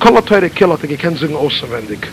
kolle teure killer, die kennen sie auswendig.